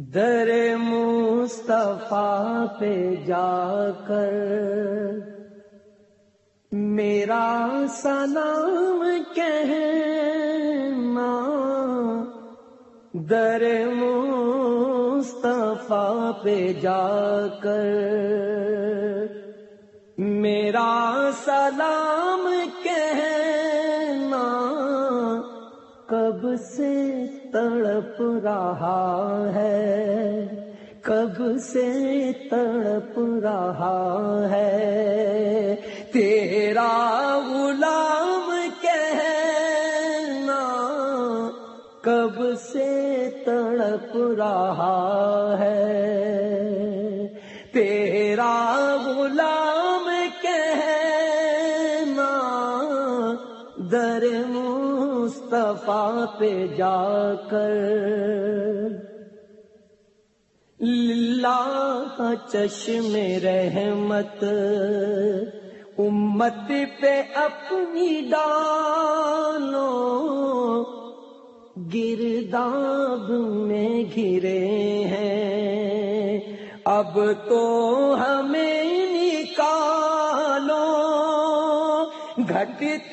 در مصطفیٰ پہ جا کر میرا سلام کہنا در مصطفیٰ پہ جا کر میرا سلام کہنا کب سے تڑپ رہا ہے۔ کب سے تڑپ رہا ہے؟ تیرا غلام کہنا کب سے تڑپ رہا ہے؟ مصطفیٰ پہ جا کر اللہ چشم رحمت امت پہ اپنی ڈالو گرداب میں گرے ہیں۔ اب تو ہمیں نکالو گھٹتی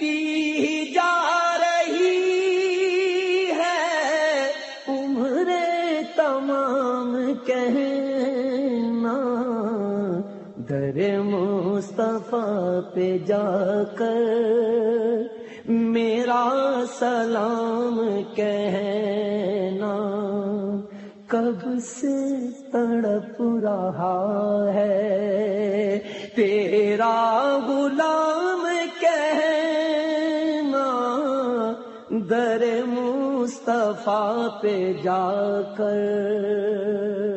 در مصطفیٰ پہ جا کر میرا سلام کہنا کب سے تڑپ رہا ہے تیرا غلام کہنا در مصطفیٰ پہ جا کر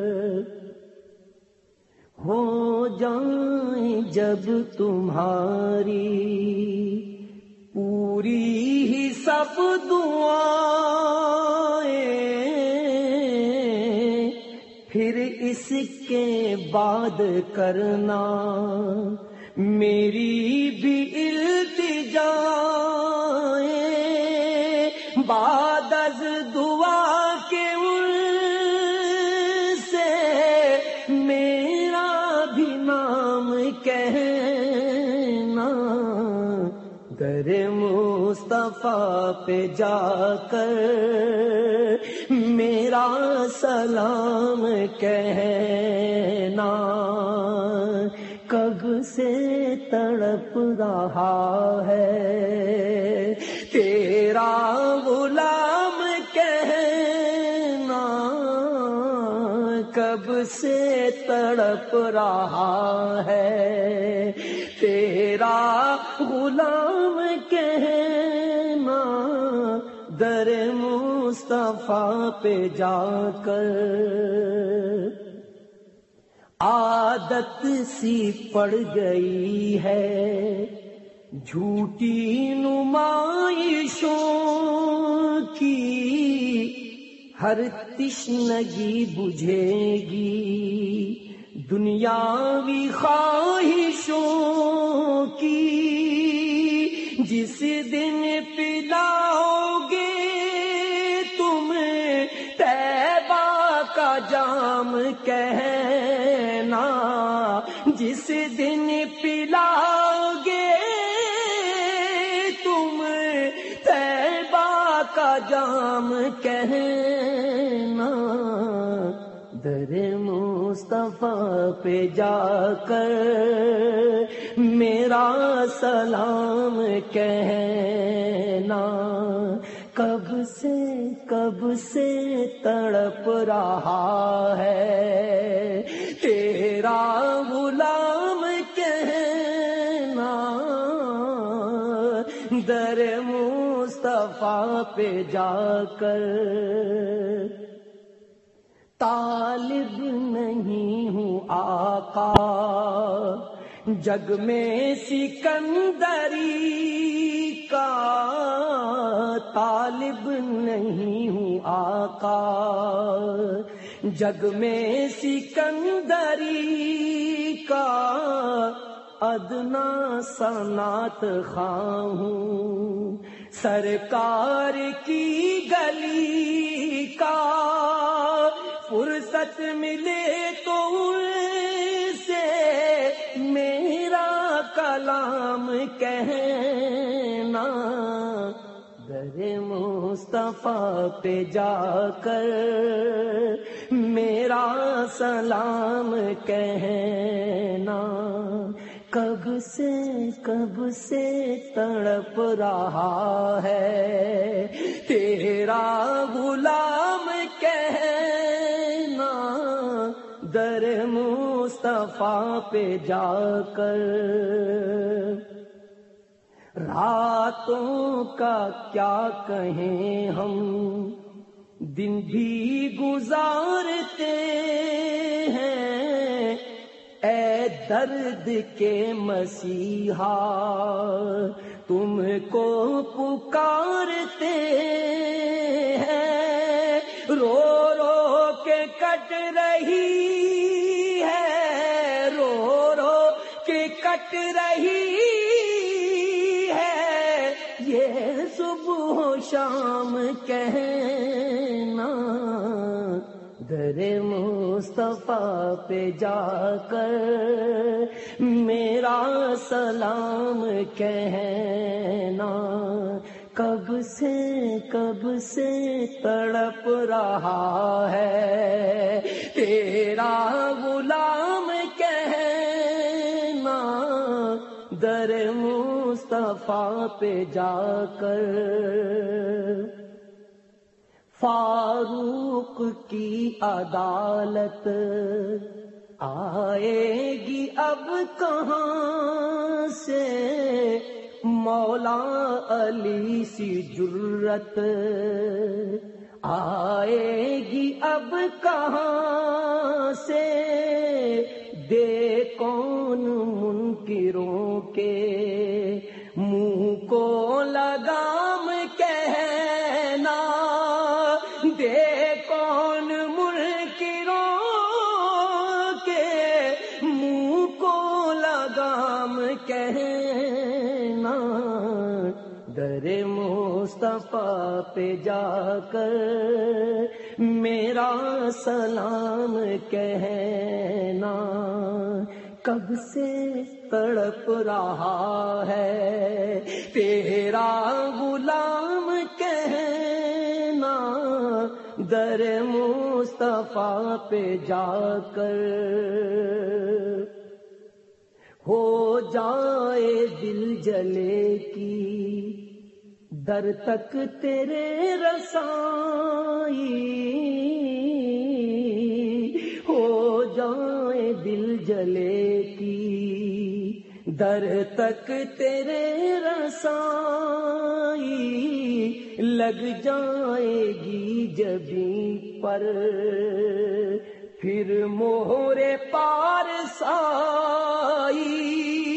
جائیں جب تمہاری پوری ہی سب دعائیں۔ پھر اس کے بعد کرنا میری بھی التجا بعد از مصطفیٰ پہ جا کر میرا سلام کہنا کب سے تڑپ رہا ہے تیرا غلام کہنا کب سے تڑپ رہا ہے تیرا غلام کہنا در مصطفیٰ پہ جا کر عادت سی پڑ گئی ہے، جھوٹی نمائشوں کی ہر تشنگی بجھے گی، دنیاوی خواہشوں کی جس دن کا جام کہنا، جس دن پلاؤ گے تم تیبا کا جام کہنا۔ در مصطفیٰ پہ جا کر میرا سلام کہنا۔ کب سے تڑپ رہا ہے؟ تیرا غلام کہنا در مصطفیٰ پہ جا کر طالب نہیں ہوں آقا، جگ میں سکندری طالب نہیں ہوں آقا۔ جگ میں سکندری کا ادنا سنات خواہ ہوں۔ سرکار کی گلی کا فرصت ملے تو سے میرا کلام کہیں کہنا در مصطفیٰ پہ جا کر میرا سلام کہنا کب سے کب سے تڑپ رہا ہے تیرا غلام کہنا در مصطفیٰ پہ جا کر راتوں کا کیا کہیں ہم؟ دن بھی گزارتے ہیں۔ اے درد کے مسیحا، تم کو پکارتے ہیں۔ رو رو کے کٹ رہی ہے، رو رو کے کٹ رہی مصطفیٰ پہ جا کر میرا سلام کہنا کب سے کب سے تڑپ رہا ہے تیرا غلام کہنا در مصطفیٰ پہ جا کر فاروق کی عدالت آئے گی اب کہاں سے؟ مولا علی سی جرت آئے گی اب کہاں سے؟ دے کون منکروں کے مصطفیٰ پہ جا کر میرا سلام کہنا کب سے تڑپ رہا ہے تیرا غلام کہنا در مصطفیٰ پہ جا کر ہو جائے دل جلے کی در تک تیرے رسائی ہو جائے دل جلے کی۔ در تک تیرے رسائی لگ جائے گی جبی پر۔ پھر موہرے پار سائی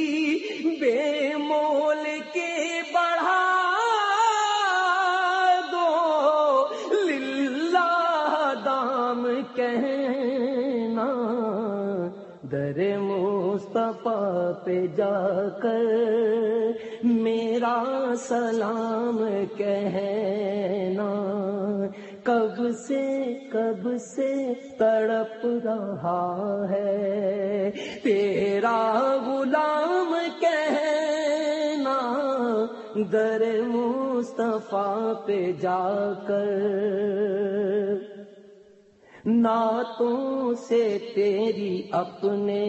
کہنا، در مصطفیٰ پہ جا کر میرا سلام کہنا۔ کب سے کب سے تڑپ رہا ہے تیرا غلام کہنا؟ در مصطفیٰ پہ جا کر نعتوں سے تیری اپنے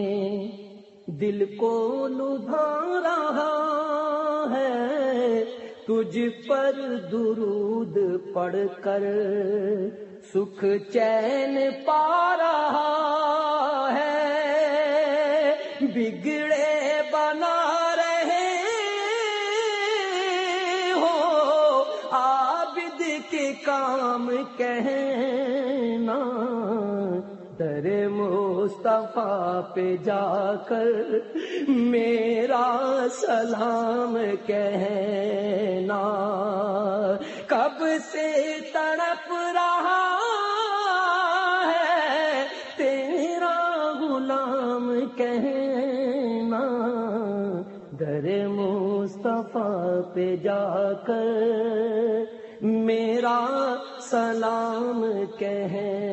دل کو لبھا رہا ہے۔ تجھ پر درود پڑھ کر سکھ چین پا رہا ہے۔ بگ کے کہنا، در مصطفیٰ پہ جا کر میرا سلام کہنا۔ کب سے تڑپ رہا ہے تیرا غلام کہنا؟ در مصطفیٰ پہ جا کر میرا سلام کہیں